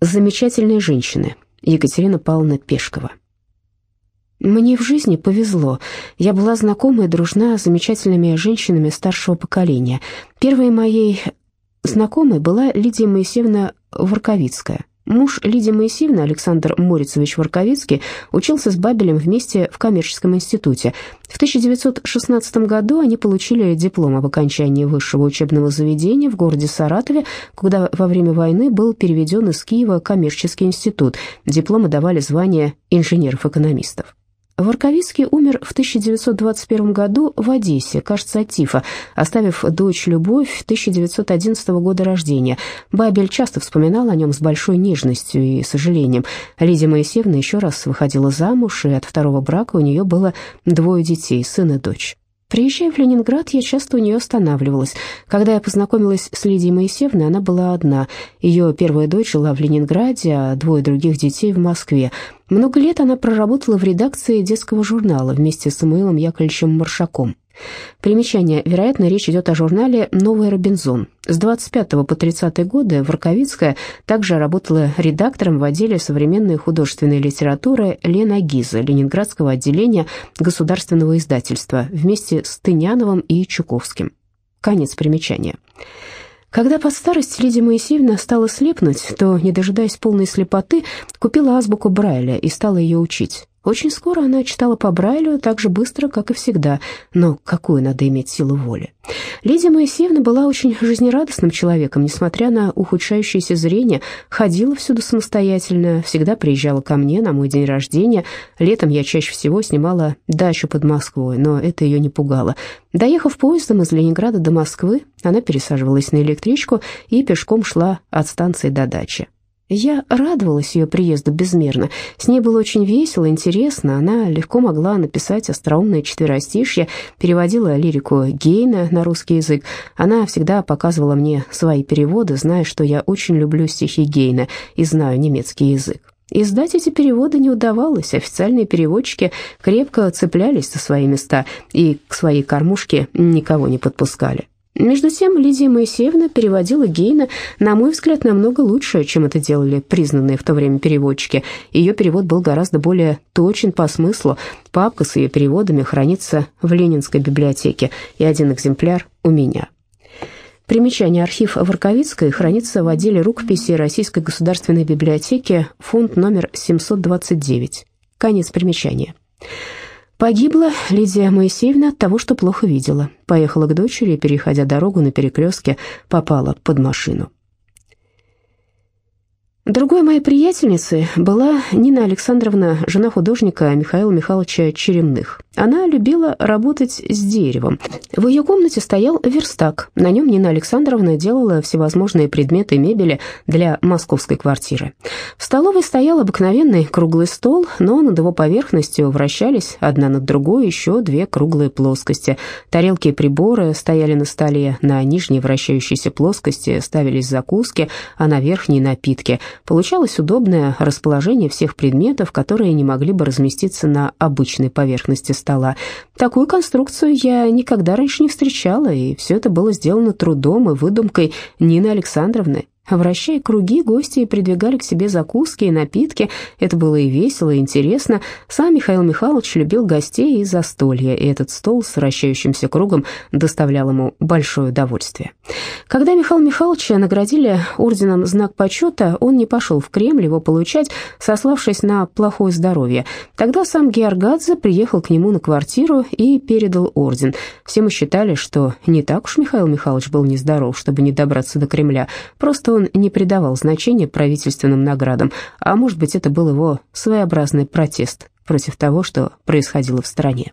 Замечательные женщины. Екатерина Павловна Пешкова. Мне в жизни повезло. Я была знакома и дружна с замечательными женщинами старшего поколения. Первой моей знакомой была Лидия Моисеевна Ворковицкая. Муж Лидии Моисеевны, Александр Морицевич Ворковицкий, учился с Бабелем вместе в коммерческом институте. В 1916 году они получили диплом об окончании высшего учебного заведения в городе Саратове, куда во время войны был переведен из Киева коммерческий институт. Дипломы давали звание инженеров-экономистов. Ворковицкий умер в 1921 году в Одессе, кажется, от тифа, оставив дочь Любовь 1911 года рождения. Бабель часто вспоминал о нем с большой нежностью и сожалением. Лидия Моисеевна еще раз выходила замуж, и от второго брака у нее было двое детей, сын и дочь. Приезжая в Ленинград, я часто у нее останавливалась. Когда я познакомилась с Лидией Моисеевной, она была одна. Ее первая дочь жила в Ленинграде, а двое других детей в Москве. Много лет она проработала в редакции детского журнала вместе с Самуилом Яковлевичем Маршаком. Примечание. Вероятно, речь идет о журнале «Новый Робинзон». С 25 по 30 годы Ворковицкая также работала редактором в отделе современной художественной литературы Лена Гиза Ленинградского отделения государственного издательства вместе с Тыняновым и Чуковским. Конец примечания. Когда под старость Лидия Моисеевна стала слепнуть, то, не дожидаясь полной слепоты, купила азбуку Брайля и стала ее учить. Очень скоро она читала по Брайлю так же быстро, как и всегда, но какую надо иметь силу воли. Лидия Моисеевна была очень жизнерадостным человеком, несмотря на ухудшающееся зрение, ходила всюду самостоятельно, всегда приезжала ко мне на мой день рождения. Летом я чаще всего снимала дачу под Москвой, но это ее не пугало. Доехав поездом из Ленинграда до Москвы, она пересаживалась на электричку и пешком шла от станции до дачи. Я радовалась ее приезду безмерно. С ней было очень весело, интересно. Она легко могла написать остроумное четверостишье, переводила лирику Гейна на русский язык. Она всегда показывала мне свои переводы, зная, что я очень люблю стихи Гейна и знаю немецкий язык. Издать эти переводы не удавалось, официальные переводчики крепко цеплялись за свои места и к своей кормушке никого не подпускали. Между тем Лидия Моисеевна переводила Гейна, на мой взгляд, намного лучше, чем это делали признанные в то время переводчики. Ее перевод был гораздо более точен по смыслу. Папка с ее переводами хранится в Ленинской библиотеке, и один экземпляр у меня. Примечание. Архив Ворковицкой хранится в отделе рукописи Российской государственной библиотеки, фонд номер 729. Конец примечания. Погибла Лидия Моисеевна от того, что плохо видела. Поехала к дочери переходя дорогу на перекрестке, попала под машину. Другой моей приятельницей была Нина Александровна, жена художника Михаила Михайловича Черемных. Она любила работать с деревом. В ее комнате стоял верстак. На нем Нина Александровна делала всевозможные предметы мебели для московской квартиры. В столовой стоял обыкновенный круглый стол, но над его поверхностью вращались одна над другой еще две круглые плоскости. Тарелки и приборы стояли на столе, на нижней вращающейся плоскости ставились закуски, а на верхней напитки – Получалось удобное расположение всех предметов, которые не могли бы разместиться на обычной поверхности стола. Такую конструкцию я никогда раньше не встречала, и все это было сделано трудом и выдумкой Нины Александровны. Вращая круги, гости придвигали к себе закуски и напитки. Это было и весело, и интересно. Сам Михаил Михайлович любил гостей и застолья, и этот стол с вращающимся кругом доставлял ему большое удовольствие. Когда Михаила Михайловича наградили орденом «Знак почета», он не пошел в Кремль его получать, сославшись на плохое здоровье. Тогда сам Георгадзе приехал к нему на квартиру и передал орден. Все мы считали, что не так уж Михаил Михайлович был нездоров, чтобы не добраться до Кремля. Просто он не придавал значения правительственным наградам, а может быть, это был его своеобразный протест против того, что происходило в стране.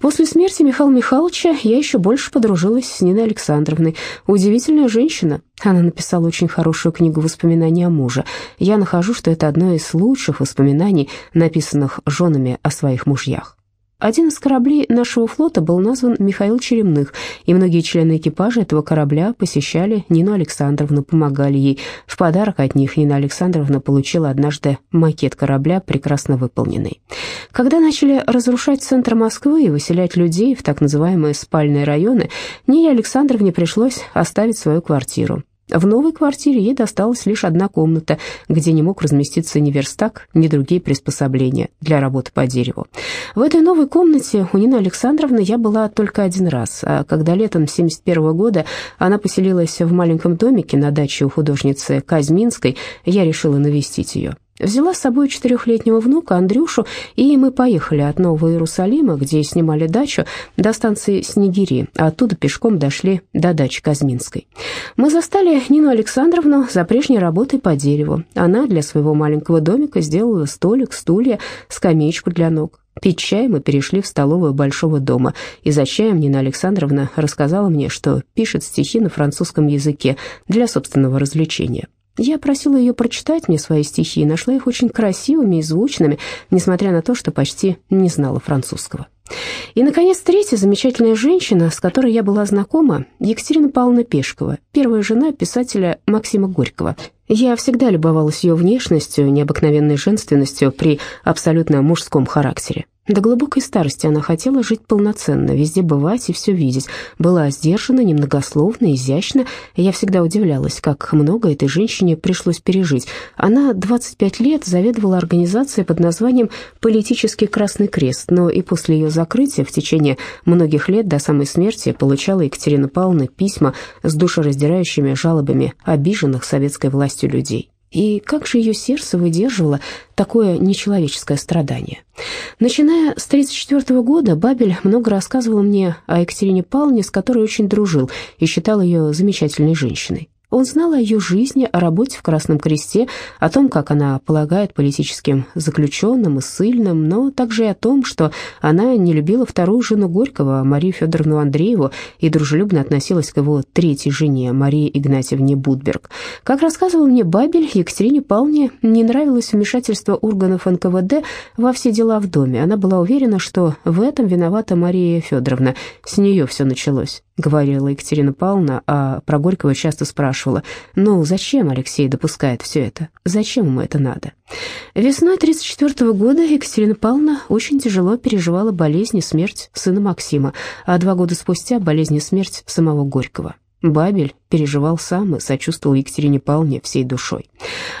После смерти Михаила Михайловича я еще больше подружилась с Ниной Александровной. Удивительная женщина. Она написала очень хорошую книгу воспоминаний о муже. Я нахожу, что это одно из лучших воспоминаний, написанных женами о своих мужьях. Один из кораблей нашего флота был назван Михаил Черемных, и многие члены экипажа этого корабля посещали Нину Александровну, помогали ей. В подарок от них Нина Александровна получила однажды макет корабля, прекрасно выполненный. Когда начали разрушать центр Москвы и выселять людей в так называемые спальные районы, Нине Александровне пришлось оставить свою квартиру. В новой квартире ей досталась лишь одна комната, где не мог разместиться ни верстак, ни другие приспособления для работы по дереву. В этой новой комнате у Нины Александровны я была только один раз, а когда летом 71 года она поселилась в маленьком домике на даче у художницы Казьминской, я решила навестить ее. Взяла с собой четырехлетнего внука Андрюшу, и мы поехали от Нового Иерусалима, где снимали дачу, до станции Снегири, а оттуда пешком дошли до дачи Казминской. Мы застали Нину Александровну за прежней работой по дереву. Она для своего маленького домика сделала столик, стулья, скамеечку для ног. Пить чай мы перешли в столовую большого дома, и за чаем Нина Александровна рассказала мне, что пишет стихи на французском языке для собственного развлечения. Я просила ее прочитать мне свои стихи и нашла их очень красивыми и звучными, несмотря на то, что почти не знала французского. И, наконец, третья замечательная женщина, с которой я была знакома, Екатерина Павловна Пешкова, первая жена писателя Максима Горького. Я всегда любовалась ее внешностью, необыкновенной женственностью при абсолютно мужском характере. До глубокой старости она хотела жить полноценно, везде бывать и все видеть. Была сдержана, немногословна, изящна. Я всегда удивлялась, как много этой женщине пришлось пережить. Она 25 лет заведовала организацией под названием «Политический Красный Крест», но и после ее закрытия в течение многих лет до самой смерти получала Екатерина Павловна письма с душераздирающими жалобами обиженных советской властью людей. И как же ее сердце выдерживало такое нечеловеческое страдание? Начиная с 1934 года, Бабель много рассказывал мне о Екатерине Павловне, с которой очень дружил и считал ее замечательной женщиной. Он знал о ее жизни, о работе в Красном Кресте, о том, как она полагает политическим заключенным и ссыльным, но также и о том, что она не любила вторую жену Горького, Марию Федоровну Андрееву, и дружелюбно относилась к его третьей жене, Марии Игнатьевне Будберг. Как рассказывал мне Бабель, Екатерине Павловне не нравилось вмешательство органов НКВД во все дела в доме. Она была уверена, что в этом виновата Мария Федоровна. С нее все началось говорила Екатерина Павловна, а про Горького часто спрашивала, ну, зачем Алексей допускает все это? Зачем ему это надо? Весной 1934 года Екатерина Павловна очень тяжело переживала болезнь и смерть сына Максима, а два года спустя болезнь и смерть самого Горького. Бабель переживал сам и сочувствовал Екатерине Павловне всей душой.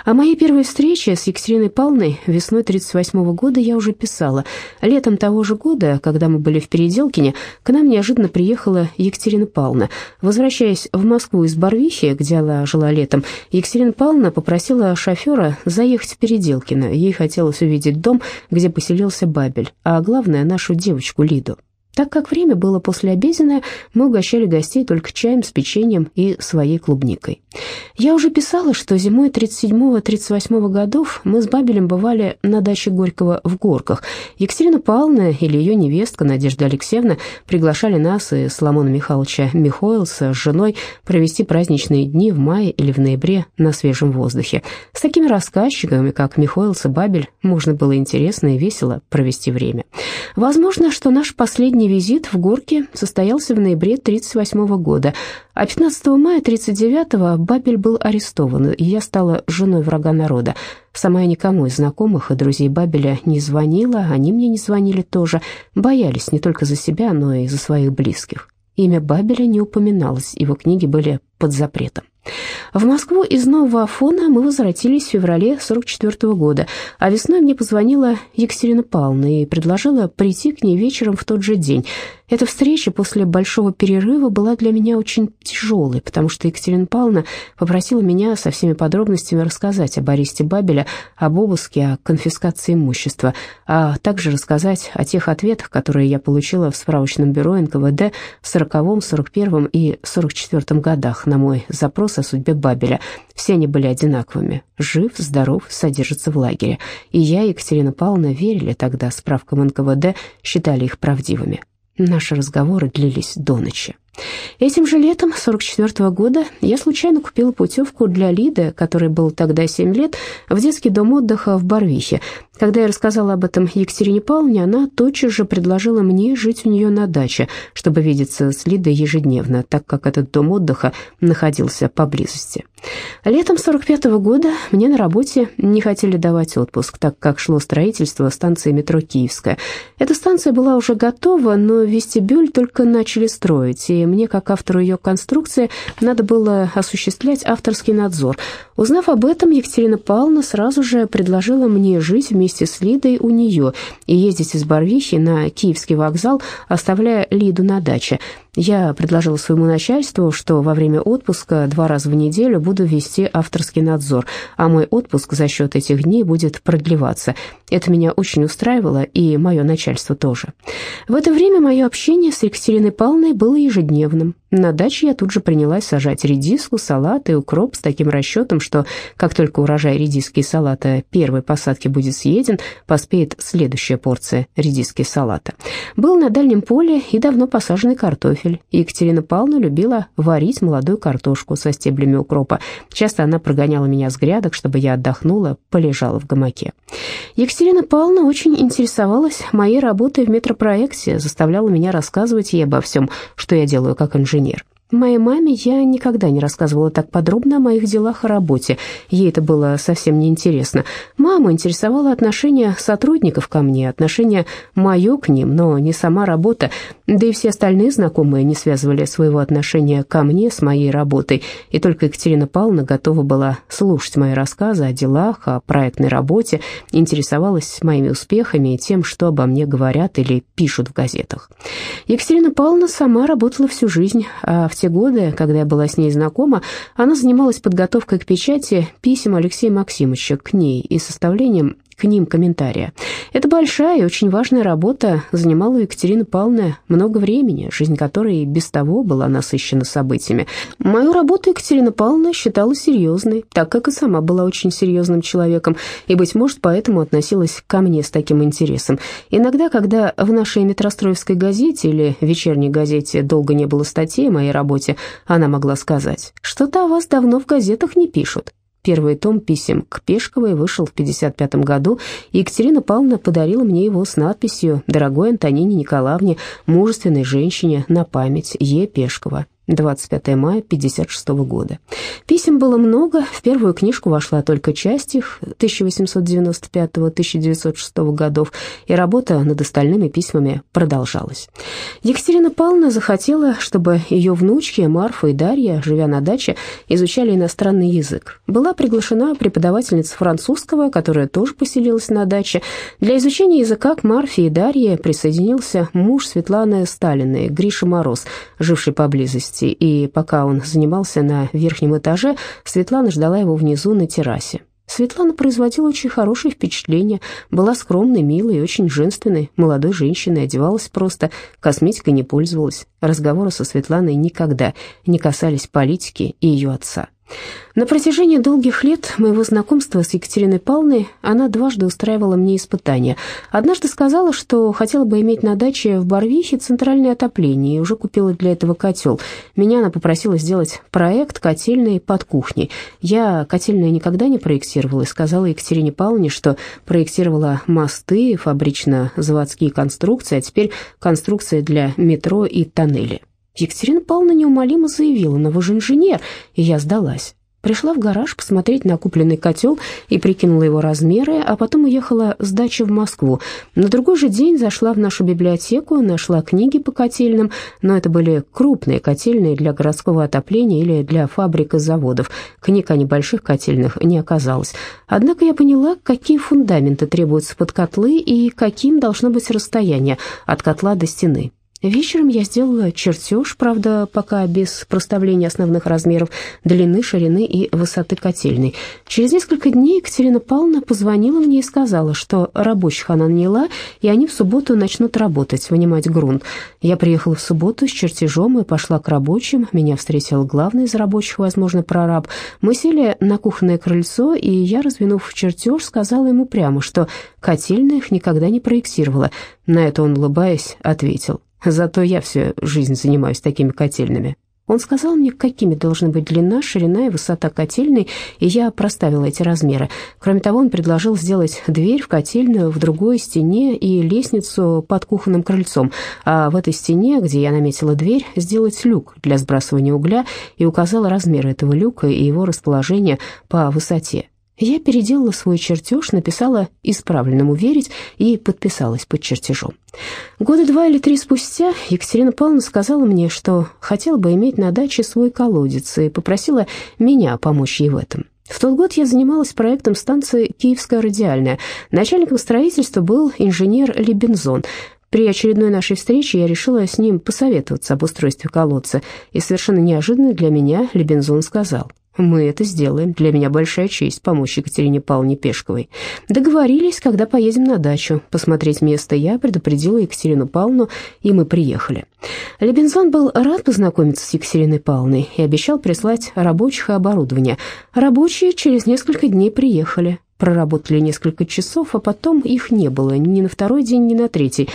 О моей первой встрече с Екатериной Павловной весной 1938 года я уже писала. Летом того же года, когда мы были в Переделкине, к нам неожиданно приехала Екатерина Павловна. Возвращаясь в Москву из Барвихи, где она жила летом, Екатерина Павловна попросила шофера заехать в Переделкино. Ей хотелось увидеть дом, где поселился Бабель, а главное, нашу девочку Лиду. Так как время было послеобеденное, мы угощали гостей только чаем с печеньем и своей клубникой. Я уже писала, что зимой 37-38 годов мы с Бабелем бывали на даче Горького в Горках. Екатерина Павловна или ее невестка Надежда Алексеевна приглашали нас и Соломона Михайловича Михоэлса с женой провести праздничные дни в мае или в ноябре на свежем воздухе. С такими рассказчиками, как Михоэлс и Бабель, можно было интересно и весело провести время. Возможно, что наш последний Последний визит в Горки состоялся в ноябре 1938 года, а 15 мая 1939 Бабель был арестован, и я стала женой врага народа. Сама я никому из знакомых и друзей Бабеля не звонила, они мне не звонили тоже, боялись не только за себя, но и за своих близких. Имя Бабеля не упоминалось, его книги были под запретом. В Москву из Нового Афона мы возвратились в феврале 44 года, а весной мне позвонила Екатерина Павловна и предложила прийти к ней вечером в тот же день. Эта встреча после большого перерыва была для меня очень тяжелой, потому что Екатерина Павловна попросила меня со всеми подробностями рассказать об аресте Бабеля, об обыске, о конфискации имущества, а также рассказать о тех ответах, которые я получила в справочном бюро НКВД в 40 41 и 44 годах на мой запрос о судьбе Бабеля. Все они были одинаковыми. Жив, здоров, содержится в лагере. И я, Екатерина Павловна, верили тогда справкам НКВД, считали их правдивыми. Наши разговоры длились до ночи. Этим же летом 44 -го года я случайно купила путевку для Лиды, которой был тогда 7 лет, в детский дом отдыха в Барвихе. Когда я рассказала об этом Екатерине Павловне, она тотчас же предложила мне жить у нее на даче, чтобы видеться с Лидой ежедневно, так как этот дом отдыха находился поблизости. Летом 45 -го года мне на работе не хотели давать отпуск, так как шло строительство станции метро «Киевская». Эта станция была уже готова, но вестибюль только начали строить, и мне, как автору ее конструкции, надо было осуществлять авторский надзор. Узнав об этом, Екатерина Павловна сразу же предложила мне жить вместе с Лидой у нее и ездить из Барвихи на Киевский вокзал, оставляя Лиду на даче. Я предложила своему начальству, что во время отпуска два раза в неделю буду вести авторский надзор, а мой отпуск за счет этих дней будет продлеваться. Это меня очень устраивало, и мое начальство тоже. В это время мое общение с Екатериной Павловной было ежедневным. На даче я тут же принялась сажать редиску, салат и укроп с таким расчетом, что как только урожай редиски и салата первой посадки будет съеден, поспеет следующая порция редиски и салата. Был на дальнем поле и давно посаженный картофель. Екатерина Павловна любила варить молодую картошку со стеблями укропа. Часто она прогоняла меня с грядок, чтобы я отдохнула, полежала в гамаке. Екатерина Павловна очень интересовалась моей работой в метропроекте, заставляла меня рассказывать ей обо всем, что я делаю как инженер инженер. Моей маме я никогда не рассказывала так подробно о моих делах и работе. Ей это было совсем неинтересно. Маму интересовало отношение сотрудников ко мне, отношение мое к ним, но не сама работа. Да и все остальные знакомые не связывали своего отношения ко мне с моей работой. И только Екатерина Павловна готова была слушать мои рассказы о делах, о проектной работе, интересовалась моими успехами и тем, что обо мне говорят или пишут в газетах. Екатерина Павловна сама работала всю жизнь, а в те годы, когда я была с ней знакома, она занималась подготовкой к печати писем Алексея Максимовича к ней и составлением к ним комментария. Это большая и очень важная работа занимала у Екатерины много времени, жизнь которой без того была насыщена событиями. Мою работу Екатерина Павловна считала серьезной, так как и сама была очень серьезным человеком, и, быть может, поэтому относилась ко мне с таким интересом. Иногда, когда в нашей метростроевской газете или вечерней газете долго не было статей о моей работе, она могла сказать, что-то о вас давно в газетах не пишут. Первый том писем к Пешковой вышел в 1955 году, и Екатерина Павловна подарила мне его с надписью «Дорогой Антонине Николаевне, мужественной женщине, на память Е. Пешкова». 25 мая 1956 года. Писем было много, в первую книжку вошла только часть их 1895-1906 годов, и работа над остальными письмами продолжалась. Екатерина Павловна захотела, чтобы ее внучки Марфа и Дарья, живя на даче, изучали иностранный язык. Была приглашена преподавательница французского, которая тоже поселилась на даче. Для изучения языка к Марфе и Дарье присоединился муж Светланы Сталиной, Гриша Мороз, живший поблизости месте, и пока он занимался на верхнем этаже, Светлана ждала его внизу на террасе. Светлана производила очень хорошее впечатление, была скромной, милой и очень женственной, молодой женщиной, одевалась просто, косметикой не пользовалась. Разговоры со Светланой никогда не касались политики и ее отца. На протяжении долгих лет моего знакомства с Екатериной Павловной она дважды устраивала мне испытания. Однажды сказала, что хотела бы иметь на даче в Барвихе центральное отопление и уже купила для этого котел. Меня она попросила сделать проект котельной под кухней. Я котельные никогда не проектировала и сказала Екатерине Павловне, что проектировала мосты, фабрично-заводские конструкции, а теперь конструкции для метро и тоннели. Екатерина Павловна неумолимо заявила, но вы же инженер, и я сдалась. Пришла в гараж посмотреть на купленный котел и прикинула его размеры, а потом уехала с дачи в Москву. На другой же день зашла в нашу библиотеку, нашла книги по котельным, но это были крупные котельные для городского отопления или для фабрик и заводов. Книг о небольших котельных не оказалось. Однако я поняла, какие фундаменты требуются под котлы и каким должно быть расстояние от котла до стены. Вечером я сделала чертеж, правда, пока без проставления основных размеров длины, ширины и высоты котельной. Через несколько дней Екатерина Павловна позвонила мне и сказала, что рабочих она наняла, и они в субботу начнут работать, вынимать грунт. Я приехала в субботу с чертежом и пошла к рабочим. Меня встретил главный из рабочих, возможно, прораб. Мы сели на кухонное крыльцо, и я, раздвинув чертеж, сказала ему прямо, что котельных никогда не проектировала. На это он, улыбаясь, ответил, Зато я всю жизнь занимаюсь такими котельными. Он сказал мне, какими должны быть длина, ширина и высота котельной, и я проставила эти размеры. Кроме того, он предложил сделать дверь в котельную в другой стене и лестницу под кухонным крыльцом, а в этой стене, где я наметила дверь, сделать люк для сбрасывания угля и указала размеры этого люка и его расположение по высоте. Я переделала свой чертеж, написала «исправленному верить» и подписалась под чертежом. Года два или три спустя Екатерина Павловна сказала мне, что хотела бы иметь на даче свой колодец и попросила меня помочь ей в этом. В тот год я занималась проектом станции «Киевская радиальная». Начальником строительства был инженер Лебензон. При очередной нашей встрече я решила с ним посоветоваться об устройстве колодца, и совершенно неожиданно для меня Лебензон сказал, мы это сделаем. Для меня большая честь помочь Екатерине Павловне Пешковой. Договорились, когда поедем на дачу. Посмотреть место я предупредила Екатерину Павловну, и мы приехали. Лебензон был рад познакомиться с Екатериной Павловной и обещал прислать рабочих и оборудование. Рабочие через несколько дней приехали. Проработали несколько часов, а потом их не было ни на второй день, ни на третий.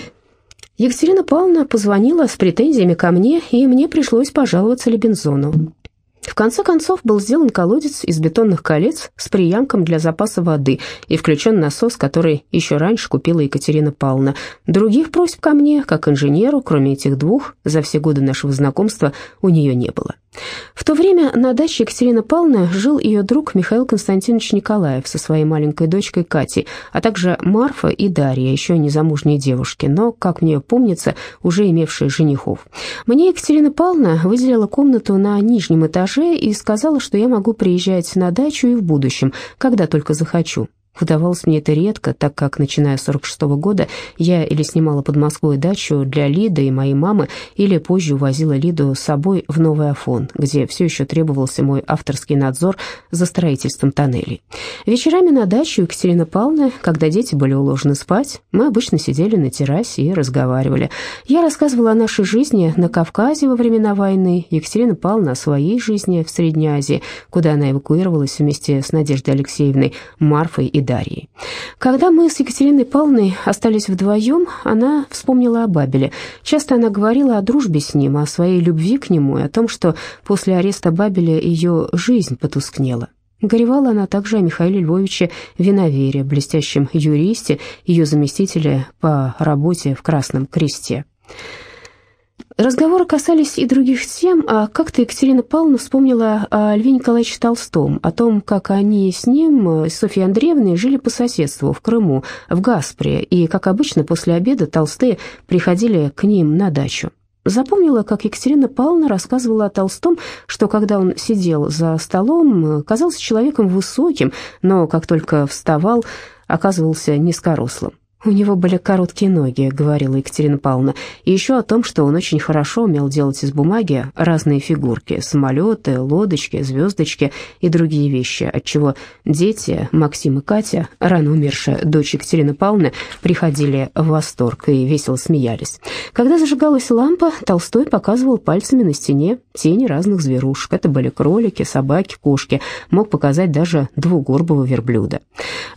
Екатерина Павловна позвонила с претензиями ко мне, и мне пришлось пожаловаться Лебензону. В конце концов был сделан колодец из бетонных колец с приямком для запаса воды и включен насос, который еще раньше купила Екатерина Павловна. Других просьб ко мне, как инженеру, кроме этих двух, за все годы нашего знакомства у нее не было. В то время на даче Екатерины Павловны жил ее друг Михаил Константинович Николаев со своей маленькой дочкой Катей, а также Марфа и Дарья, еще незамужние девушки, но, как мне помнится, уже имевшие женихов. Мне Екатерина Павловна выделила комнату на нижнем этаже и сказала, что я могу приезжать на дачу и в будущем, когда только захочу. Удавалось мне это редко, так как, начиная с 46 -го года, я или снимала под Москвой дачу для Лиды и моей мамы, или позже увозила Лиду с собой в Новый Афон, где все еще требовался мой авторский надзор за строительством тоннелей. Вечерами на даче у Екатерины Павловны, когда дети были уложены спать, мы обычно сидели на террасе и разговаривали. Я рассказывала о нашей жизни на Кавказе во времена войны, Екатерина Павловна о своей жизни в Средней Азии, куда она эвакуировалась вместе с Надеждой Алексеевной, Марфой и Дарьей. Когда мы с Екатериной Павловной остались вдвоем, она вспомнила о Бабеле. Часто она говорила о дружбе с ним, о своей любви к нему и о том, что после ареста Бабеля ее жизнь потускнела. Горевала она также о Михаиле Львовиче Виновере, блестящем юристе, ее заместителе по работе в Красном Кресте. Разговоры касались и других тем, а как-то Екатерина Павловна вспомнила о Льве Николаевиче Толстом, о том, как они с ним, с Софьей Андреевной, жили по соседству в Крыму, в Гаспре, и, как обычно, после обеда Толстые приходили к ним на дачу. Запомнила, как Екатерина Павловна рассказывала о Толстом, что когда он сидел за столом, казался человеком высоким, но как только вставал, оказывался низкорослым. «У него были короткие ноги», — говорила Екатерина Павловна, и еще о том, что он очень хорошо умел делать из бумаги разные фигурки, самолеты, лодочки, звездочки и другие вещи, отчего дети, Максим и Катя, рано умершая дочь Екатерины Павловны, приходили в восторг и весело смеялись. Когда зажигалась лампа, Толстой показывал пальцами на стене тени разных зверушек. Это были кролики, собаки, кошки, мог показать даже двугорбого верблюда.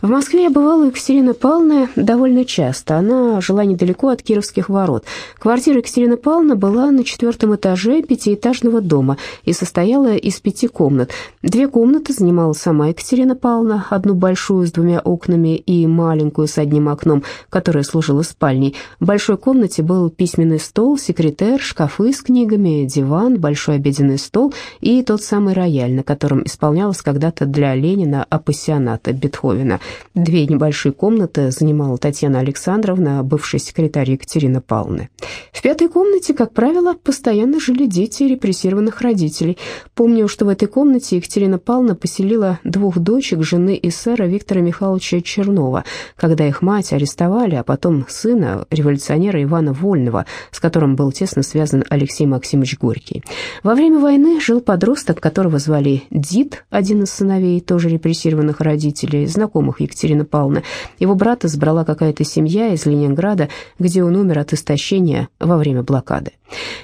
В Москве я бывала у Екатерины Павловны довольно довольно часто. Она жила недалеко от Кировских ворот. Квартира Екатерины Павловны была на четвертом этаже пятиэтажного дома и состояла из пяти комнат. Две комнаты занимала сама Екатерина Павловна, одну большую с двумя окнами и маленькую с одним окном, которая служила спальней. В большой комнате был письменный стол, секретер, шкафы с книгами, диван, большой обеденный стол и тот самый рояль, на котором исполнялось когда-то для Ленина апассионата Бетховена. Две небольшие комнаты занимала Татьяна Татьяна Александровна, бывшая секретарь Екатерины Павловны. В пятой комнате, как правило, постоянно жили дети репрессированных родителей. Помню, что в этой комнате Екатерина Павловна поселила двух дочек жены эсера Виктора Михайловича Чернова, когда их мать арестовали, а потом сына, революционера Ивана Вольного, с которым был тесно связан Алексей Максимович Горький. Во время войны жил подросток, которого звали Дид, один из сыновей тоже репрессированных родителей, знакомых Екатерины Павловны. Его брата сбрала какая-то какая семья из Ленинграда, где он умер от истощения во время блокады.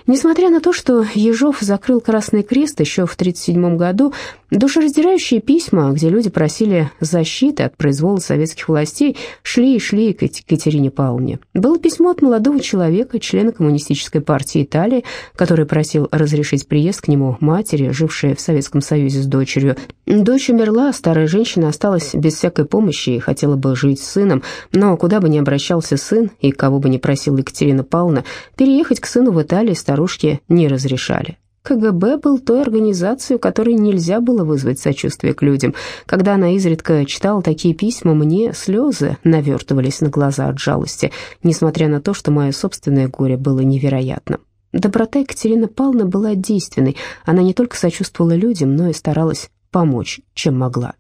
Несмотря на то, что Ежов закрыл Красный Крест еще в 1937 году, душераздирающие письма, где люди просили защиты от произвола советских властей, шли и шли к Екатерине Павловне. Было письмо от молодого человека, члена Коммунистической партии Италии, который просил разрешить приезд к нему матери, жившей в Советском Союзе с дочерью. Дочь умерла, старая женщина осталась без всякой помощи и хотела бы жить с сыном, но куда бы ни обращался сын и кого бы ни просила Екатерина Павловна, переехать к сыну в Италию старушки не разрешали. КГБ был той организацией, которой нельзя было вызвать сочувствие к людям. Когда она изредка читала такие письма, мне слезы навертывались на глаза от жалости, несмотря на то, что мое собственное горе было невероятным. Доброта Екатерины Павловны была действенной. Она не только сочувствовала людям, но и старалась помочь, чем могла.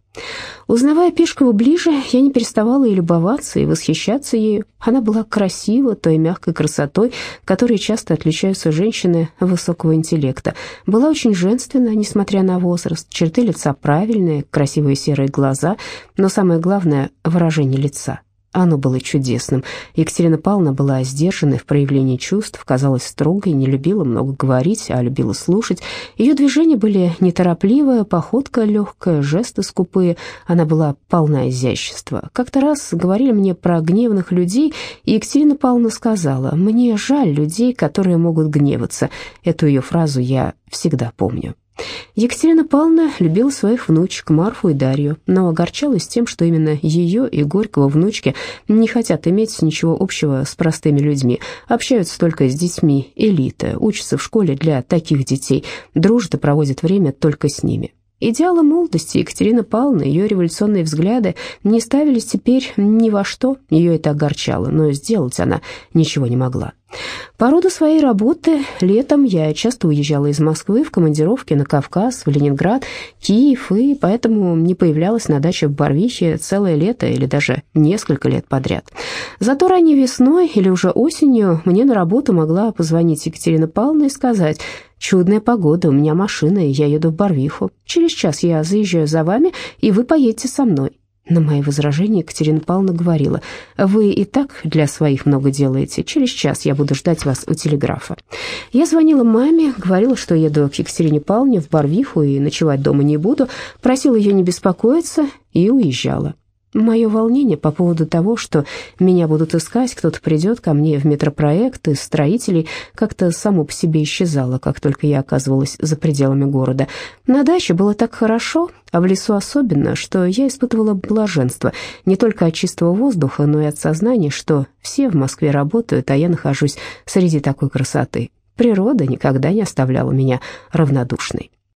Узнавая Пешкову ближе, я не переставала и любоваться, и восхищаться ею. Она была красива той мягкой красотой, которой часто отличаются женщины высокого интеллекта. Была очень женственна, несмотря на возраст, черты лица правильные, красивые серые глаза, но самое главное – выражение лица. Оно было чудесным. Екатерина Павловна была сдержанной в проявлении чувств, казалась строгой, не любила много говорить, а любила слушать. Ее движения были неторопливые, походка легкая, жесты скупые. Она была полна изящества. Как-то раз говорили мне про гневных людей, и Екатерина Павловна сказала, «Мне жаль людей, которые могут гневаться». Эту ее фразу я всегда помню. Екатерина Павловна любила своих внучек Марфу и Дарью, но огорчалась тем, что именно ее и Горького внучки не хотят иметь ничего общего с простыми людьми, общаются только с детьми элиты, учатся в школе для таких детей, дружат и проводят время только с ними. Идеалы молодости Екатерины Павловны, ее революционные взгляды не ставились теперь ни во что, ее это огорчало, но сделать она ничего не могла. По роду своей работы летом я часто уезжала из Москвы в командировки на Кавказ, в Ленинград, Киев, и поэтому не появлялась на даче в Барвихе целое лето или даже несколько лет подряд. Зато ранней весной или уже осенью мне на работу могла позвонить Екатерина Павловна и сказать «Чудная погода, у меня машина, я еду в Барвиху. Через час я заезжаю за вами, и вы поедете со мной». На мои возражения Екатерина Павловна говорила, «Вы и так для своих много делаете. Через час я буду ждать вас у телеграфа». Я звонила маме, говорила, что еду к Екатерине Павловне в Барвиху и ночевать дома не буду, просила ее не беспокоиться и уезжала. Мое волнение по поводу того, что меня будут искать, кто-то придет ко мне в метропроект из строителей, как-то само по себе исчезало, как только я оказывалась за пределами города. На даче было так хорошо, а в лесу особенно, что я испытывала блаженство не только от чистого воздуха, но и от сознания, что все в Москве работают, а я нахожусь среди такой красоты. Природа никогда не оставляла меня равнодушной.